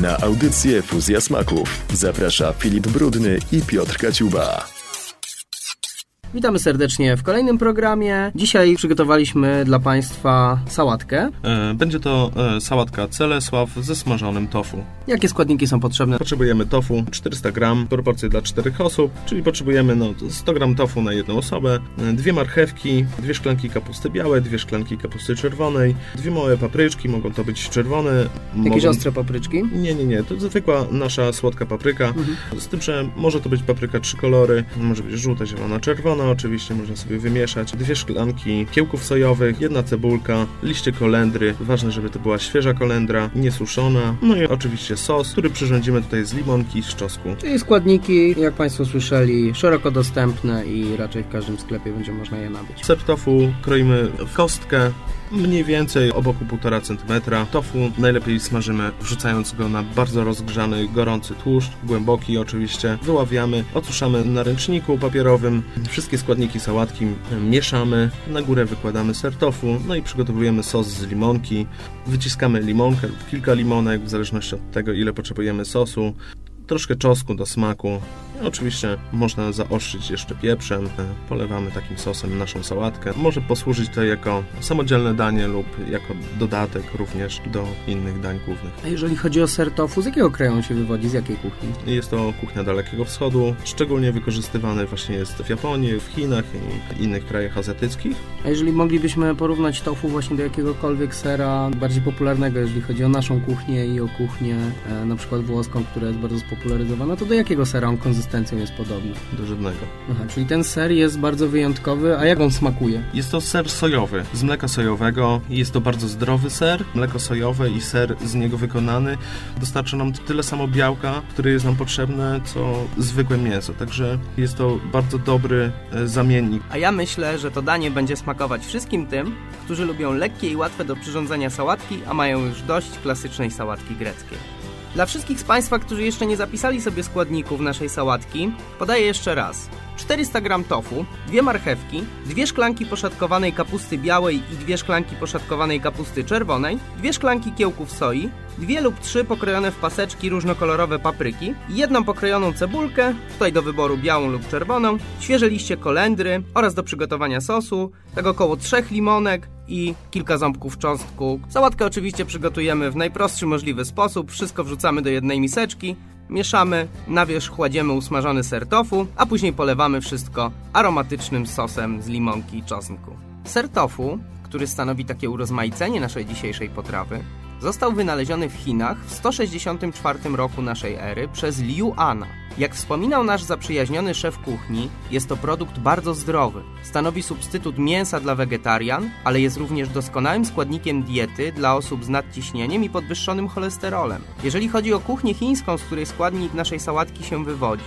Na audycję Fuzja Smaków zaprasza Filip Brudny i Piotr Kaciuba. Witamy serdecznie w kolejnym programie. Dzisiaj przygotowaliśmy dla Państwa sałatkę. E, Będzie to e, sałatka Celesław ze smażonym tofu. Jakie składniki są potrzebne? Potrzebujemy tofu 400 gram, proporcje dla 4 osób, czyli potrzebujemy no, 100 gram tofu na jedną osobę, e, dwie marchewki, dwie szklanki kapusty białej, dwie szklanki kapusty czerwonej, dwie małe papryczki, mogą to być czerwone. Jakieś mogą... ostre papryczki? Nie, nie, nie, to zwykła nasza słodka papryka, Mhm. z tym, że może to być papryka trzy kolory, może być żółta, zielona, czerwona, oczywiście można sobie wymieszać, dwie szklanki kiełków sojowych, jedna cebulka, liście kolendry, ważne, żeby to była świeża kolendra, niesuszona, no i oczywiście sos, który przyrządzimy tutaj z limonki i z czosnku. Czyli składniki, jak Państwo słyszeli, szeroko dostępne i raczej w każdym sklepie będzie można je nabyć. Ser tofu kroimy w kostkę, mniej więcej o boku 1,5 cm. Tofu najlepiej smażymy, wrzucając go na bardzo rozgrzany, gorący tłuszcz, głęboki oczywiście. Wyławiamy, osuszamy na ręczniku papierowym. Wszystkie składniki sałatki mieszamy. Na górę wykładamy ser tofu, no i przygotowujemy sos z limonki. Wyciskamy limonkę lub kilka limonek, w zależności od tego, ile potrzebujemy sosu. Troszkę czosnku do smaku. Oczywiście można zaostrzyć jeszcze pieprzem. E, Polewamy takim sosem naszą sałatkę. Może posłużyć to jako samodzielne danie lub jako dodatek również do innych dań głównych. A jeżeli chodzi o ser tofu, z jakiego kraju on się wywodzi, z jakiej kuchni? Jest to kuchnia Dalekiego Wschodu. Szczególnie wykorzystywany właśnie jest w Japonii, w Chinach i innych krajach azjatyckich. A jeżeli moglibyśmy porównać tofu właśnie do jakiegokolwiek sera bardziej popularnego, jeżeli chodzi o naszą kuchnię i o kuchnię e, na przykład włoską, która jest bardzo spopularyzowana, to do jakiego sera on konsystencją jest podobny? Do żadnego. Aha, czyli ten ser jest bardzo wyjątkowy, a jak on smakuje? Jest to ser sojowy z mleka sojowego. Jest to bardzo zdrowy ser. Mleko sojowe i ser z niego wykonany dostarcza nam tyle samo białka, które jest nam potrzebne, co zwykłe mięso. Także jest to bardzo dobry e, zamiennik. A ja myślę, że to danie będzie smakować wszystkim tym, którzy lubią lekkie i łatwe do przyrządzenia sałatki, a mają już dość klasycznej sałatki greckiej. Dla wszystkich z Państwa, którzy jeszcze nie zapisali sobie składników naszej sałatki, podaję jeszcze raz. 400 g tofu, dwie marchewki, dwie szklanki poszatkowanej kapusty białej i dwie szklanki poszatkowanej kapusty czerwonej, dwie szklanki kiełków soi, dwie lub trzy pokrojone w paseczki różnokolorowe papryki, jedną pokrojoną cebulkę, tutaj do wyboru białą lub czerwoną, świeże liście kolendry oraz do przygotowania sosu, tak około trzech limonek i kilka ząbków cząstku. Sałatkę oczywiście przygotujemy w najprostszy możliwy sposób, wszystko wrzucamy do jednej miseczki, mieszamy, na wierzch kładziemy usmażony ser tofu, a później polewamy wszystko aromatycznym sosem z limonki i czosnku. Ser tofu, który stanowi takie urozmaicenie naszej dzisiejszej potrawy, został wynaleziony w Chinach w 164 roku naszej ery przez Liu Ana. Jak wspominał nasz zaprzyjaźniony szef kuchni, jest to produkt bardzo zdrowy. Stanowi substytut mięsa dla wegetarian, ale jest również doskonałym składnikiem diety dla osób z nadciśnieniem i podwyższonym cholesterolem. Jeżeli chodzi o kuchnię chińską, z której składnik naszej sałatki się wywodzi,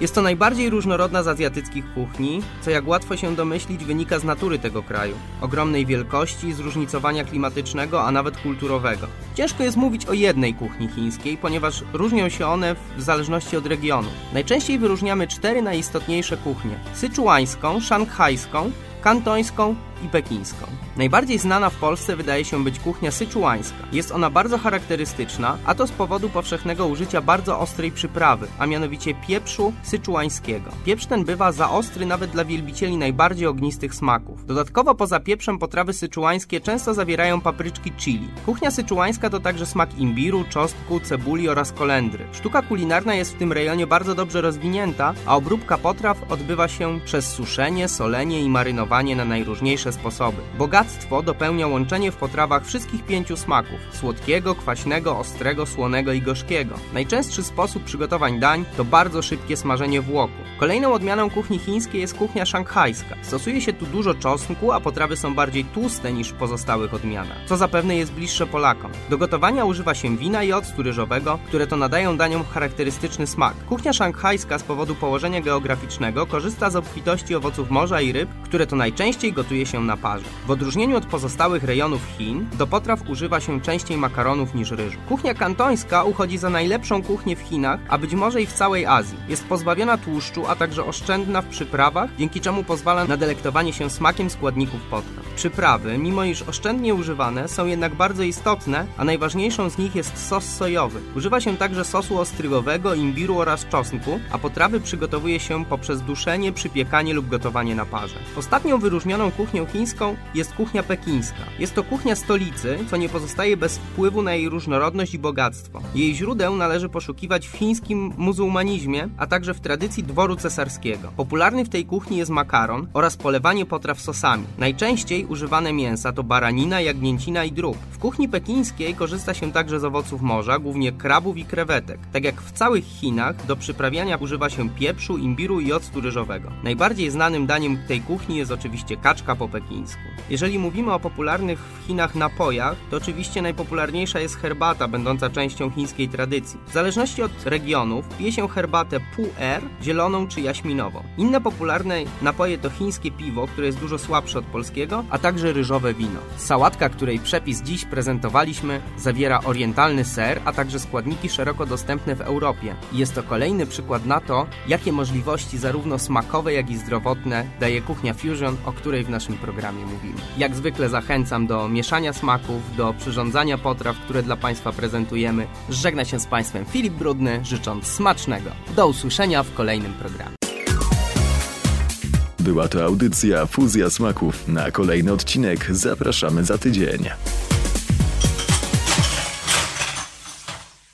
jest to najbardziej różnorodna z azjatyckich kuchni, co jak łatwo się domyślić wynika z natury tego kraju. Ogromnej wielkości, zróżnicowania klimatycznego, a nawet kulturowego. Ciężko jest mówić o jednej kuchni chińskiej, ponieważ różnią się one w zależności od regionu. Najczęściej wyróżniamy cztery najistotniejsze kuchnie: syczuańską, szanghajską, kantońską i pekińską. Najbardziej znana w Polsce wydaje się być kuchnia syczuańska. Jest ona bardzo charakterystyczna, a to z powodu powszechnego użycia bardzo ostrej przyprawy, a mianowicie pieprzu syczuańskiego. Pieprz ten bywa za ostry nawet dla wielbicieli najbardziej ognistych smaków. Dodatkowo poza pieprzem potrawy syczuańskie często zawierają papryczki chili. Kuchnia syczuańska to także smak imbiru, czosnku, cebuli oraz kolendry. Sztuka kulinarna jest w tym rejonie bardzo dobrze rozwinięta, a obróbka potraw odbywa się przez suszenie, solenie i marynowanie na najróżniejsze sposoby. Bogactwo dopełnia łączenie w potrawach wszystkich pięciu smaków: słodkiego, kwaśnego, ostrego, słonego i gorzkiego. Najczęstszy sposób przygotowań dań to bardzo szybkie smażenie w łoku. Kolejną odmianą kuchni chińskiej jest kuchnia szanghajska. Stosuje się tu dużo czosnku, a potrawy są bardziej tłuste niż w pozostałych odmianach, co zapewne jest bliższe Polakom. Do gotowania używa się wina i octu ryżowego, które to nadają daniom charakterystyczny smak. Kuchnia szanghajska z powodu położenia geograficznego korzysta z obfitości owoców morza i ryb, które to najczęściej gotuje się się na parze. W odróżnieniu od pozostałych rejonów Chin, do potraw używa się częściej makaronów niż ryżu. Kuchnia kantońska uchodzi za najlepszą kuchnię w Chinach, a być może i w całej Azji. Jest pozbawiona tłuszczu, a także oszczędna w przyprawach, dzięki czemu pozwala na delektowanie się smakiem składników potraw. Przyprawy, mimo iż oszczędnie używane, są jednak bardzo istotne, a najważniejszą z nich jest sos sojowy. Używa się także sosu ostrygowego, imbiru oraz czosnku, a potrawy przygotowuje się poprzez duszenie, przypiekanie lub gotowanie na parze. Ostatnią wyróżnioną chińską jest kuchnia pekińska. Jest to kuchnia stolicy, co nie pozostaje bez wpływu na jej różnorodność i bogactwo. Jej źródeł należy poszukiwać w chińskim muzułmanizmie, a także w tradycji dworu cesarskiego. Popularny w tej kuchni jest makaron oraz polewanie potraw sosami. Najczęściej używane mięsa to baranina, jagnięcina i drób. W kuchni pekińskiej korzysta się także z owoców morza, głównie krabów i krewetek. Tak jak w całych Chinach, do przyprawiania używa się pieprzu, imbiru i octu ryżowego. Najbardziej znanym daniem tej kuchni jest oczywiście kaczka po pekińsku. Jeżeli mówimy o popularnych w Chinach napojach, to oczywiście najpopularniejsza jest herbata, będąca częścią chińskiej tradycji. W zależności od regionów pije się herbatę pu-er, zieloną czy jaśminową. Inne popularne napoje to chińskie piwo, które jest dużo słabsze od polskiego, a także ryżowe wino. Sałatka, której przepis dziś prezentowaliśmy, zawiera orientalny ser, a także składniki szeroko dostępne w Europie. Jest to kolejny przykład na to, jakie możliwości zarówno smakowe, jak i zdrowotne daje kuchnia fusion, o której w naszym programie mówimy. Jak zwykle zachęcam do mieszania smaków, do przyrządzania potraw, które dla Państwa prezentujemy. Żegna się z Państwem Filip Brudny, życząc smacznego. Do usłyszenia w kolejnym programie. Była to audycja Fuzja Smaków. Na kolejny odcinek zapraszamy za tydzień.